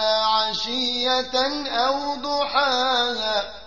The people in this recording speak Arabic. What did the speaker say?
إلا عشية أو ضحاها